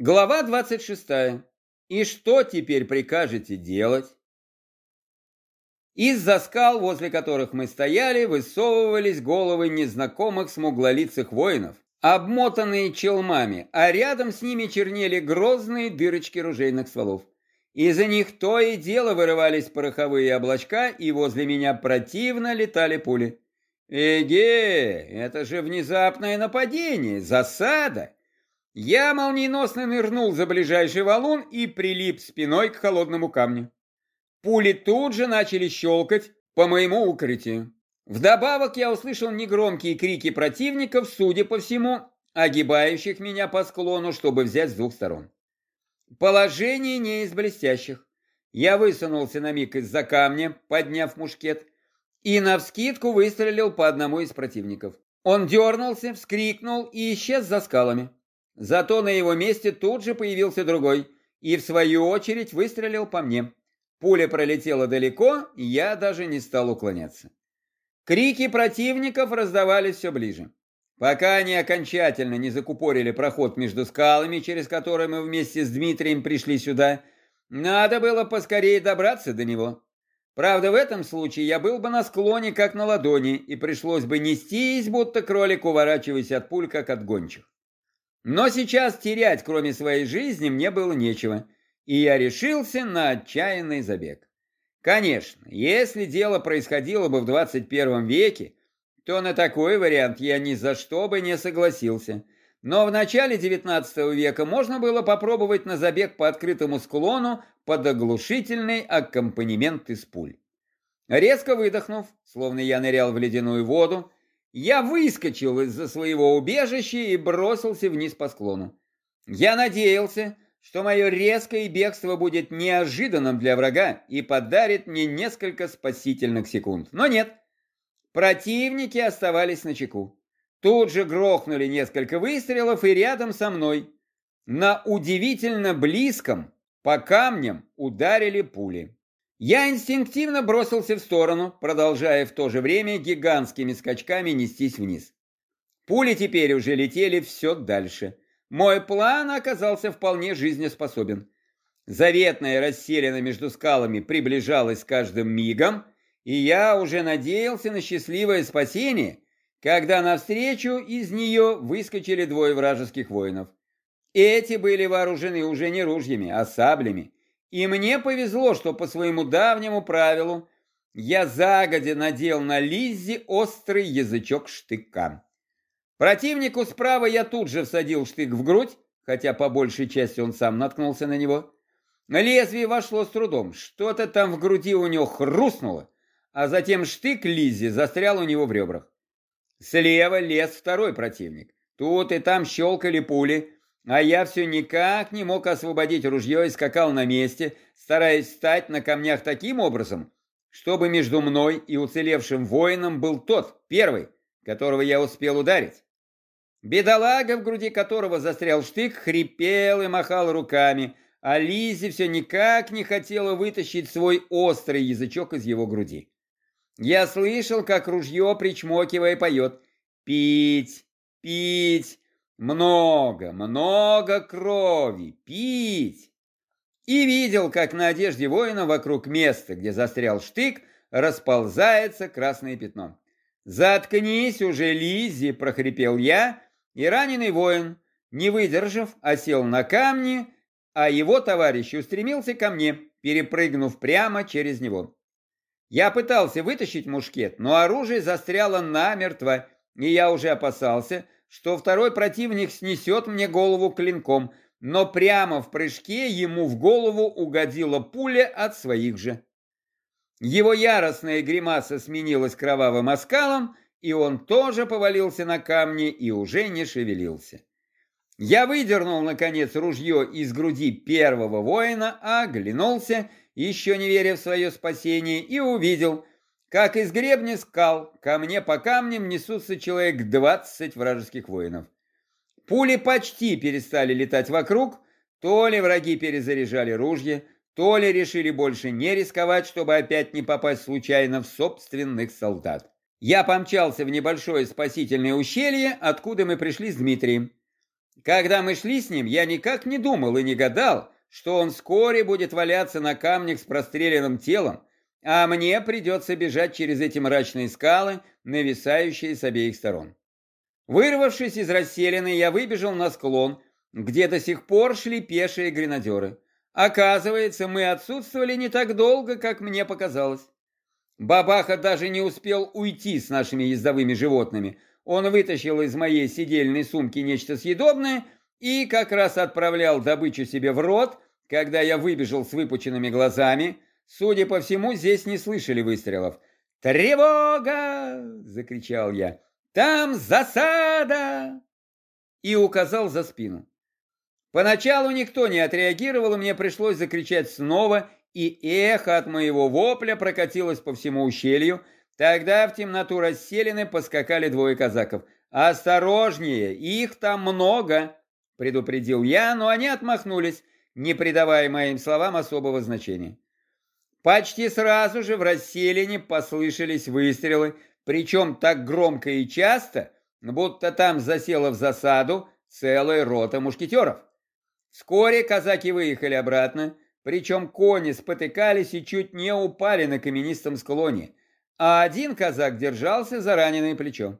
Глава 26. И что теперь прикажете делать? Из-за скал, возле которых мы стояли, высовывались головы незнакомых смуглолицых воинов, обмотанные челмами, а рядом с ними чернели грозные дырочки ружейных стволов. Из-за них то и дело вырывались пороховые облачка, и возле меня противно летали пули. Эге, это же внезапное нападение, засада. Я молниеносно нырнул за ближайший валун и прилип спиной к холодному камню. Пули тут же начали щелкать по моему укрытию. Вдобавок я услышал негромкие крики противников, судя по всему, огибающих меня по склону, чтобы взять с двух сторон. Положение не из блестящих. Я высунулся на миг из-за камня, подняв мушкет, и навскидку выстрелил по одному из противников. Он дернулся, вскрикнул и исчез за скалами. Зато на его месте тут же появился другой и, в свою очередь, выстрелил по мне. Пуля пролетела далеко, я даже не стал уклоняться. Крики противников раздавались все ближе. Пока они окончательно не закупорили проход между скалами, через которые мы вместе с Дмитрием пришли сюда, надо было поскорее добраться до него. Правда, в этом случае я был бы на склоне, как на ладони, и пришлось бы нестись, будто кролик, уворачиваясь от пуль, как от гончих. Но сейчас терять, кроме своей жизни, мне было нечего, и я решился на отчаянный забег. Конечно, если дело происходило бы в 21 веке, то на такой вариант я ни за что бы не согласился. Но в начале 19 века можно было попробовать на забег по открытому склону под оглушительный аккомпанемент из пуль. Резко выдохнув, словно я нырял в ледяную воду, я выскочил из-за своего убежища и бросился вниз по склону. Я надеялся, что мое резкое бегство будет неожиданным для врага и подарит мне несколько спасительных секунд. Но нет. Противники оставались на чеку. Тут же грохнули несколько выстрелов, и рядом со мной, на удивительно близком, по камням ударили пули. Я инстинктивно бросился в сторону, продолжая в то же время гигантскими скачками нестись вниз. Пули теперь уже летели все дальше. Мой план оказался вполне жизнеспособен. Заветная расселена между скалами приближалась с каждым мигом, и я уже надеялся на счастливое спасение, когда навстречу из нее выскочили двое вражеских воинов. Эти были вооружены уже не ружьями, а саблями, и мне повезло, что по своему давнему правилу я загодя надел на Лиззи острый язычок штыка. Противнику справа я тут же всадил штык в грудь, хотя по большей части он сам наткнулся на него. Лезвие вошло с трудом, что-то там в груди у него хрустнуло, а затем штык Лиззи застрял у него в ребрах. Слева лез второй противник. Тут и там щелкали пули, а я все никак не мог освободить ружье и скакал на месте, стараясь встать на камнях таким образом, чтобы между мной и уцелевшим воином был тот, первый, которого я успел ударить. Бедолага, в груди которого застрял штык, хрипел и махал руками, а Лизи все никак не хотела вытащить свой острый язычок из его груди. Я слышал, как ружье, причмокивая, поет «Пить, пить, много, много крови, пить. И видел, как на одежде воина вокруг места, где застрял штык, расползается красное пятно. «Заткнись уже, Лиззи!» – прохрипел я, и раненый воин, не выдержав, осел на камни, а его товарищ устремился ко мне, перепрыгнув прямо через него. Я пытался вытащить мушкет, но оружие застряло намертво, и я уже опасался – что второй противник снесет мне голову клинком, но прямо в прыжке ему в голову угодила пуля от своих же. Его яростная гримаса сменилась кровавым оскалом, и он тоже повалился на камни и уже не шевелился. Я выдернул, наконец, ружье из груди первого воина, оглянулся, еще не веря в свое спасение, и увидел, как из гребня скал ко мне по камням несутся человек двадцать вражеских воинов. Пули почти перестали летать вокруг, то ли враги перезаряжали ружья, то ли решили больше не рисковать, чтобы опять не попасть случайно в собственных солдат. Я помчался в небольшое спасительное ущелье, откуда мы пришли с Дмитрием. Когда мы шли с ним, я никак не думал и не гадал, что он вскоре будет валяться на камнях с простреленным телом, а мне придется бежать через эти мрачные скалы, нависающие с обеих сторон. Вырвавшись из расселины, я выбежал на склон, где до сих пор шли пешие гренадеры. Оказывается, мы отсутствовали не так долго, как мне показалось. Бабаха даже не успел уйти с нашими ездовыми животными. Он вытащил из моей сидельной сумки нечто съедобное и как раз отправлял добычу себе в рот, когда я выбежал с выпученными глазами. Судя по всему, здесь не слышали выстрелов. «Тревога!» — закричал я. «Там засада!» И указал за спину. Поначалу никто не отреагировал, и мне пришлось закричать снова, и эхо от моего вопля прокатилось по всему ущелью. Тогда в темноту расселены поскакали двое казаков. «Осторожнее, их там много!» – предупредил я, но они отмахнулись, не придавая моим словам особого значения. Почти сразу же в расселине послышались выстрелы, причем так громко и часто, будто там засела в засаду целая рота мушкетеров. Вскоре казаки выехали обратно, причем кони спотыкались и чуть не упали на каменистом склоне, а один казак держался за раненое плечо.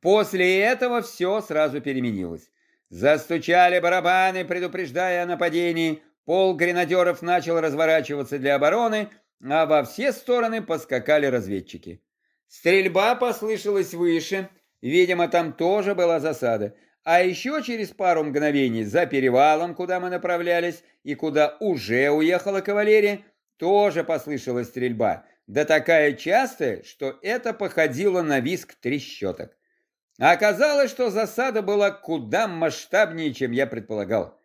После этого все сразу переменилось. Застучали барабаны, предупреждая о нападении, пол гренадеров начал разворачиваться для обороны, а во все стороны поскакали разведчики. Стрельба послышалась выше, видимо, там тоже была засада. А еще через пару мгновений за перевалом, куда мы направлялись и куда уже уехала кавалерия, тоже послышалась стрельба, да такая частая, что это походило на виск трещоток. Оказалось, что засада была куда масштабнее, чем я предполагал.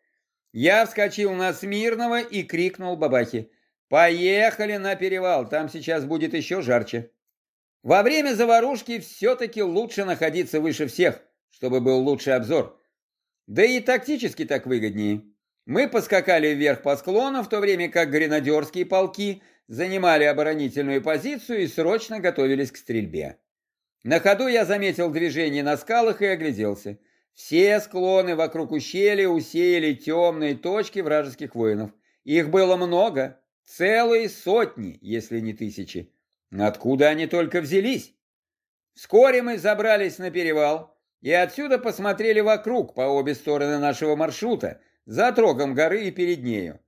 Я вскочил на Смирного и крикнул бабахе. «Поехали на перевал, там сейчас будет еще жарче». Во время заварушки все-таки лучше находиться выше всех, чтобы был лучший обзор. Да и тактически так выгоднее. Мы поскакали вверх по склону, в то время как гренадерские полки занимали оборонительную позицию и срочно готовились к стрельбе. На ходу я заметил движение на скалах и огляделся. Все склоны вокруг ущелья усеяли темные точки вражеских воинов. Их было много, целые сотни, если не тысячи. Откуда они только взялись? Вскоре мы забрались на перевал, и отсюда посмотрели вокруг по обе стороны нашего маршрута, за трогом горы и перед нею.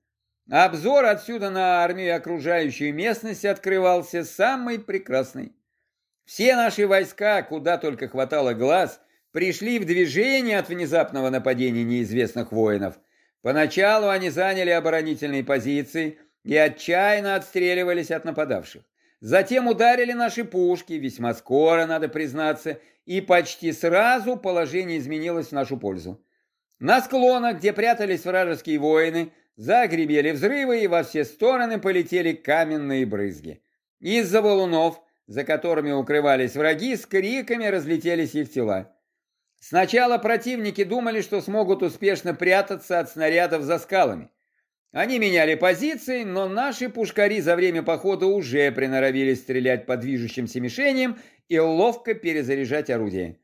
Обзор отсюда на армию и окружающую местность открывался самый прекрасный. Все наши войска, куда только хватало глаз, пришли в движение от внезапного нападения неизвестных воинов. Поначалу они заняли оборонительные позиции и отчаянно отстреливались от нападавших. Затем ударили наши пушки, весьма скоро, надо признаться, и почти сразу положение изменилось в нашу пользу. На склонах, где прятались вражеские воины, загремели взрывы, и во все стороны полетели каменные брызги. Из-за валунов, за которыми укрывались враги, с криками разлетелись их тела. Сначала противники думали, что смогут успешно прятаться от снарядов за скалами. Они меняли позиции, но наши пушкари за время похода уже приноровились стрелять по движущимся мишеням и ловко перезаряжать орудие.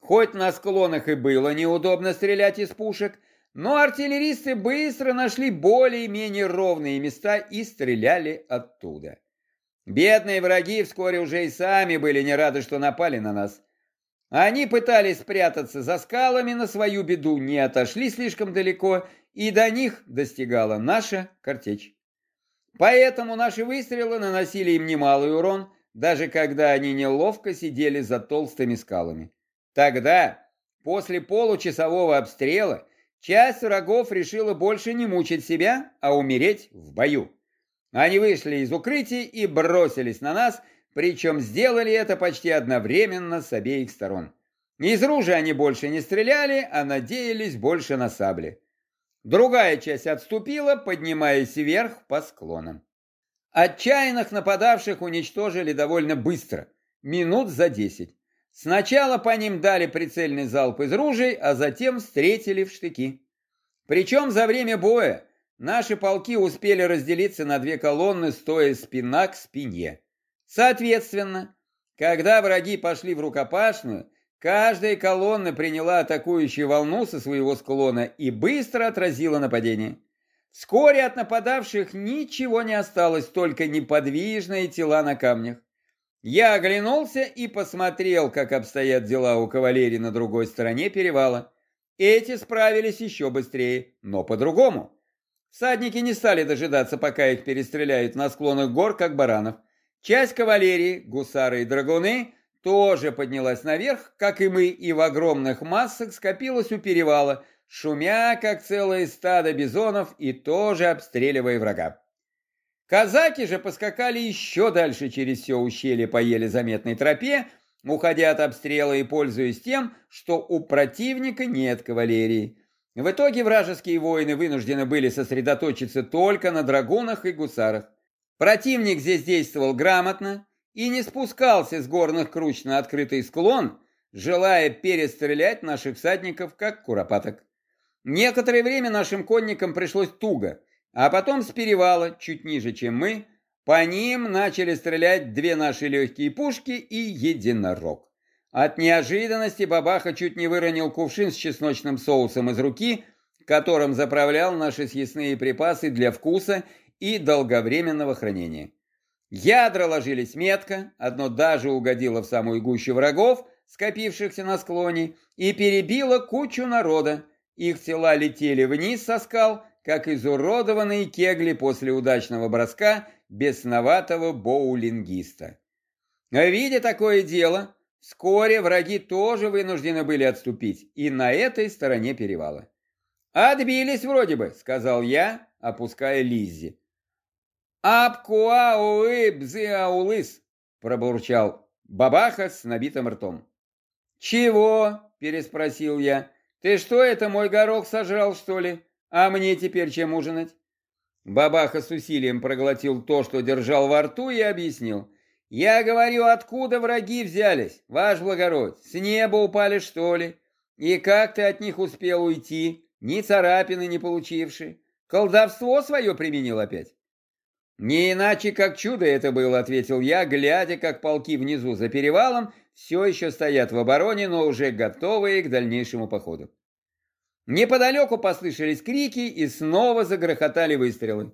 Хоть на склонах и было неудобно стрелять из пушек, но артиллеристы быстро нашли более-менее ровные места и стреляли оттуда. Бедные враги вскоре уже и сами были не рады, что напали на нас. Они пытались спрятаться за скалами, на свою беду не отошли слишком далеко, и до них достигала наша картечь. Поэтому наши выстрелы наносили им немалый урон, даже когда они неловко сидели за толстыми скалами. Тогда, после получасового обстрела, часть врагов решила больше не мучить себя, а умереть в бою. Они вышли из укрытий и бросились на нас, причем сделали это почти одновременно с обеих сторон. Из ружья они больше не стреляли, а надеялись больше на сабли. Другая часть отступила, поднимаясь вверх по склонам. Отчаянных нападавших уничтожили довольно быстро, минут за десять. Сначала по ним дали прицельный залп из ружей, а затем встретили в штыки. Причем за время боя наши полки успели разделиться на две колонны, стоя спина к спине. Соответственно, когда враги пошли в рукопашную, Каждая колонна приняла атакующую волну со своего склона и быстро отразила нападение. Вскоре от нападавших ничего не осталось, только неподвижные тела на камнях. Я оглянулся и посмотрел, как обстоят дела у кавалерии на другой стороне перевала. Эти справились еще быстрее, но по-другому. Всадники не стали дожидаться, пока их перестреляют на склонах гор, как баранов. Часть кавалерии, гусары и драгуны тоже поднялась наверх, как и мы, и в огромных массах скопилась у перевала, шумя, как целое стадо бизонов, и тоже обстреливая врага. Казаки же поскакали еще дальше через все ущелье по еле заметной тропе, уходя от обстрела и пользуясь тем, что у противника нет кавалерии. В итоге вражеские воины вынуждены были сосредоточиться только на драгунах и гусарах. Противник здесь действовал грамотно, и не спускался с горных круч на открытый склон, желая перестрелять наших всадников, как куропаток. Некоторое время нашим конникам пришлось туго, а потом с перевала, чуть ниже, чем мы, по ним начали стрелять две наши легкие пушки и единорог. От неожиданности бабаха чуть не выронил кувшин с чесночным соусом из руки, которым заправлял наши съестные припасы для вкуса и долговременного хранения. Ядра ложились метко, одно даже угодило в самую гущу врагов, скопившихся на склоне, и перебило кучу народа. Их тела летели вниз со скал, как изуродованные кегли после удачного броска бесноватого боулингиста. Видя такое дело, вскоре враги тоже вынуждены были отступить, и на этой стороне перевала. «Отбились вроде бы», — сказал я, опуская Лиззи. «Апкуауы бзиаулыс!» – пробурчал бабаха с набитым ртом. «Чего?» – переспросил я. «Ты что это, мой горох сожрал, что ли? А мне теперь чем ужинать?» Бабаха с усилием проглотил то, что держал во рту, и объяснил. «Я говорю, откуда враги взялись, ваш благородь? С неба упали, что ли? И как ты от них успел уйти, ни царапины не получивший? Колдовство свое применил опять?» «Не иначе, как чудо это было», — ответил я, глядя, как полки внизу за перевалом все еще стоят в обороне, но уже готовые к дальнейшему походу. Неподалеку послышались крики и снова загрохотали выстрелы.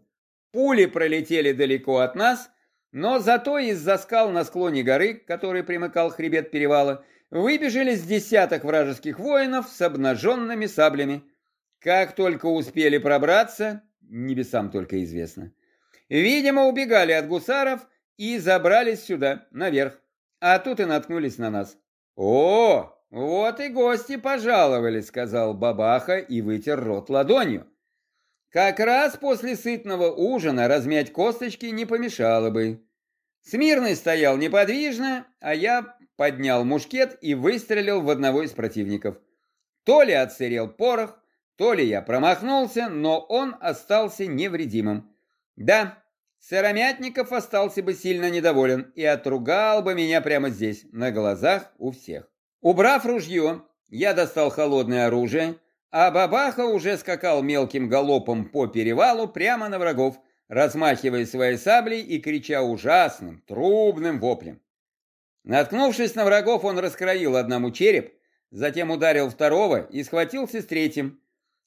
Пули пролетели далеко от нас, но зато из-за скал на склоне горы, который примыкал хребет перевала, выбежали с десяток вражеских воинов с обнаженными саблями. Как только успели пробраться, небесам только известно. Видимо, убегали от гусаров и забрались сюда, наверх. А тут и наткнулись на нас. «О, вот и гости пожаловали», — сказал бабаха и вытер рот ладонью. «Как раз после сытного ужина размять косточки не помешало бы». Смирный стоял неподвижно, а я поднял мушкет и выстрелил в одного из противников. То ли отсырел порох, то ли я промахнулся, но он остался невредимым. Да, Сыромятников остался бы сильно недоволен и отругал бы меня прямо здесь, на глазах у всех. Убрав ружье, я достал холодное оружие, а бабаха уже скакал мелким галопом по перевалу прямо на врагов, размахивая своей саблей и крича ужасным, трубным воплем. Наткнувшись на врагов, он раскроил одному череп, затем ударил второго и схватился с третьим,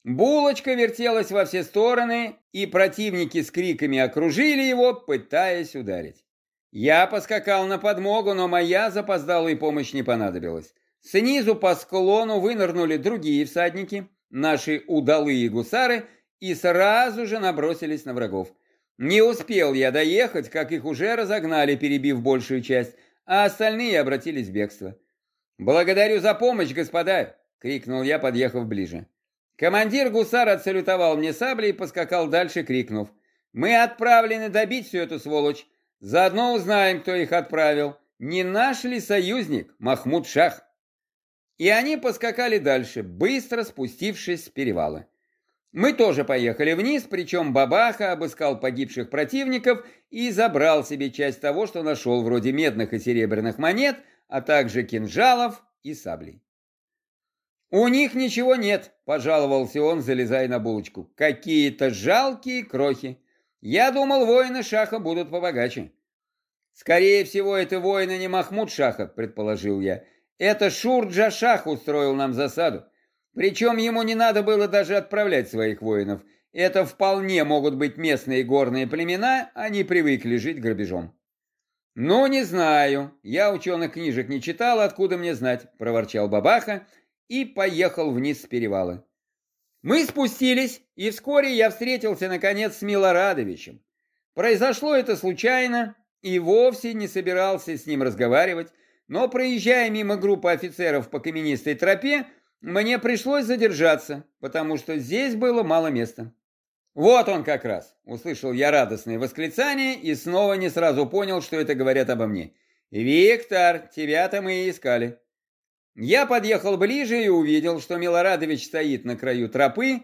Булочка вертелась во все стороны, и противники с криками окружили его, пытаясь ударить. Я поскакал на подмогу, но моя запоздалая помощь не понадобилась. Снизу по склону вынырнули другие всадники, наши удалые гусары, и сразу же набросились на врагов. Не успел я доехать, как их уже разогнали, перебив большую часть, а остальные обратились в бегство. «Благодарю за помощь, господа!» — крикнул я, подъехав ближе. Командир гусар отсалютовал мне саблей и поскакал дальше, крикнув. «Мы отправлены добить всю эту сволочь. Заодно узнаем, кто их отправил. Не наш ли союзник Махмуд Шах?» И они поскакали дальше, быстро спустившись с перевала. Мы тоже поехали вниз, причем Бабаха обыскал погибших противников и забрал себе часть того, что нашел, вроде медных и серебряных монет, а также кинжалов и саблей. «У них ничего нет», – пожаловался он, залезая на булочку. «Какие-то жалкие крохи. Я думал, воины Шаха будут побогаче». «Скорее всего, это воины не Махмуд Шаха», – предположил я. Это Шур-Джашах устроил нам засаду. Причем ему не надо было даже отправлять своих воинов. Это вполне могут быть местные горные племена, они привыкли жить грабежом. «Ну, не знаю. Я ученых книжек не читал, откуда мне знать», — проворчал Бабаха и поехал вниз с перевала. Мы спустились, и вскоре я встретился, наконец, с Милорадовичем. Произошло это случайно, и вовсе не собирался с ним разговаривать, но, проезжая мимо группы офицеров по каменистой тропе, мне пришлось задержаться, потому что здесь было мало места. «Вот он как раз!» — услышал я радостное восклицание и снова не сразу понял, что это говорят обо мне. «Виктор, тебя-то мы и искали». Я подъехал ближе и увидел, что Милорадович стоит на краю тропы,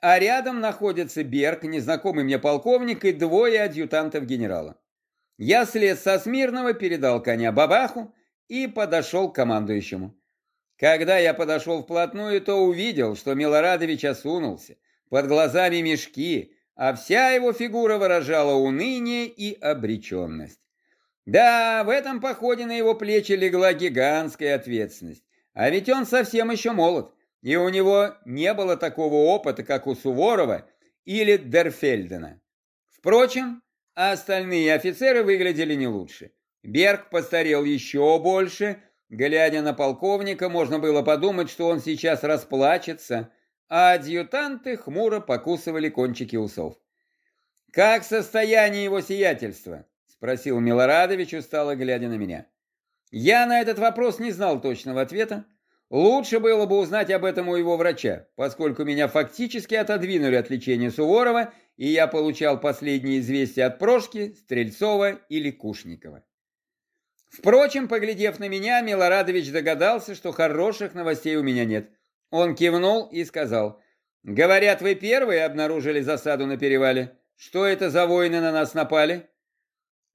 а рядом находится Берг, незнакомый мне полковник и двое адъютантов генерала. Я слез со Смирного, передал коня Бабаху и подошел к командующему. Когда я подошел вплотную, то увидел, что Милорадович осунулся. Под глазами мешки, а вся его фигура выражала уныние и обреченность. Да, в этом походе на его плечи легла гигантская ответственность. А ведь он совсем еще молод, и у него не было такого опыта, как у Суворова или Дерфельдена. Впрочем, остальные офицеры выглядели не лучше. Берг постарел еще больше. Глядя на полковника, можно было подумать, что он сейчас расплачется, а адъютанты хмуро покусывали кончики усов. «Как состояние его сиятельства?» — спросил Милорадович, устало глядя на меня. Я на этот вопрос не знал точного ответа. Лучше было бы узнать об этом у его врача, поскольку меня фактически отодвинули от лечения Суворова, и я получал последние известия от Прошки, Стрельцова или Кушникова. Впрочем, поглядев на меня, Милорадович догадался, что хороших новостей у меня нет. Он кивнул и сказал, «Говорят, вы первые обнаружили засаду на перевале. Что это за воины на нас напали?»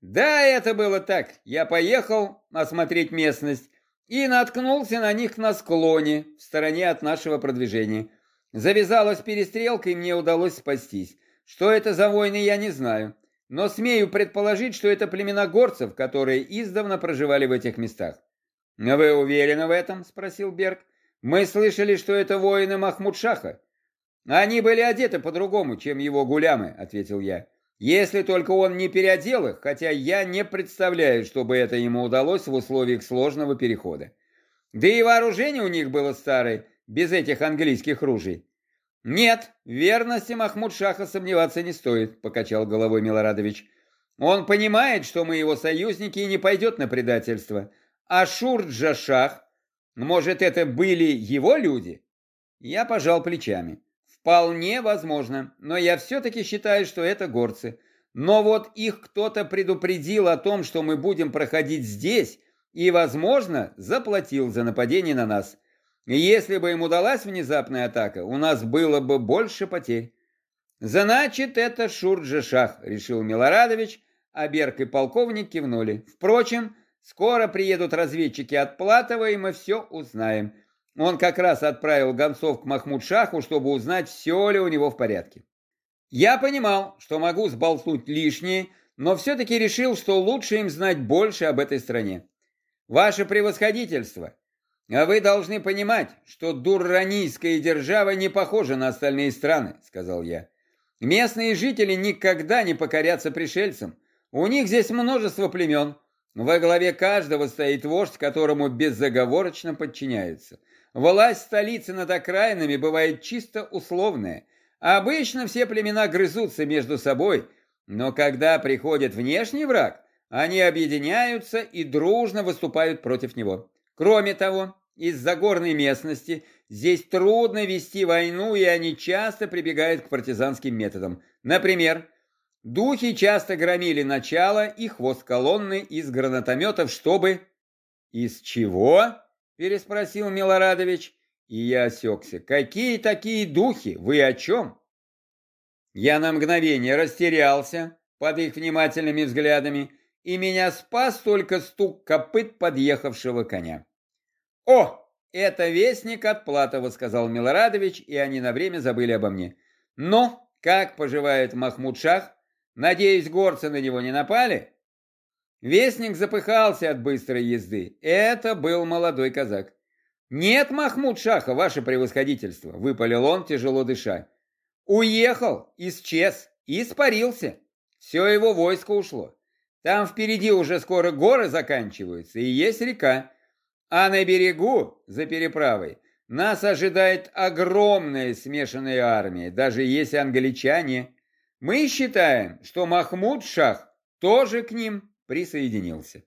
«Да, это было так. Я поехал осмотреть местность и наткнулся на них на склоне, в стороне от нашего продвижения. Завязалась перестрелка, и мне удалось спастись. Что это за войны, я не знаю. Но смею предположить, что это племена горцев, которые издавна проживали в этих местах. «Вы уверены в этом?» – спросил Берг. Мы слышали, что это воины Махмуд-Шаха. Они были одеты по-другому, чем его гулямы, ответил я. Если только он не переодел их, хотя я не представляю, чтобы это ему удалось в условиях сложного перехода. Да и вооружение у них было старое, без этих английских ружей. «Нет, верности Махмуд-Шаха сомневаться не стоит», — покачал головой Милорадович. «Он понимает, что мы его союзники и не пойдет на предательство. А Шурджа-Шах может, это были его люди? Я пожал плечами. Вполне возможно, но я все-таки считаю, что это горцы. Но вот их кто-то предупредил о том, что мы будем проходить здесь, и, возможно, заплатил за нападение на нас. если бы им удалась внезапная атака, у нас было бы больше потерь. Значит, это Шурджи-Шах, решил Милорадович, а Берг и полковник кивнули. Впрочем, Скоро приедут разведчики от Платова, и мы все узнаем. Он как раз отправил гонцов к Махмуд-Шаху, чтобы узнать, все ли у него в порядке. Я понимал, что могу сболтнуть лишнее, но все-таки решил, что лучше им знать больше об этой стране. Ваше превосходительство, а вы должны понимать, что дурранийская держава не похожа на остальные страны, сказал я. Местные жители никогда не покорятся пришельцам. У них здесь множество племен, во главе каждого стоит вождь, которому безоговорочно подчиняются. Власть столицы над окраинами бывает чисто условная. Обычно все племена грызутся между собой, но когда приходит внешний враг, они объединяются и дружно выступают против него. Кроме того, из-за горной местности здесь трудно вести войну, и они часто прибегают к партизанским методам. Например, Духи часто громили начало и хвост колонны из гранатометов, чтобы... «Из чего?» – переспросил Милорадович, и я осекся. «Какие такие духи? Вы о чем?» Я на мгновение растерялся под их внимательными взглядами, и меня спас только стук копыт подъехавшего коня. «О, это вестник от Платова», — сказал Милорадович, и они на время забыли обо мне. «Но, как поживает Махмуд Шах?» Надеюсь, горцы на него не напали? Вестник запыхался от быстрой езды. Это был молодой казак. «Нет, Махмуд Шаха, ваше превосходительство!» — выпалил он, тяжело дыша. «Уехал, исчез, испарился. Все его войско ушло. Там впереди уже скоро горы заканчиваются и есть река. А на берегу, за переправой, нас ожидает огромная смешанная армия, даже если англичане. Мы считаем, что Махмуд Шах тоже к ним присоединился.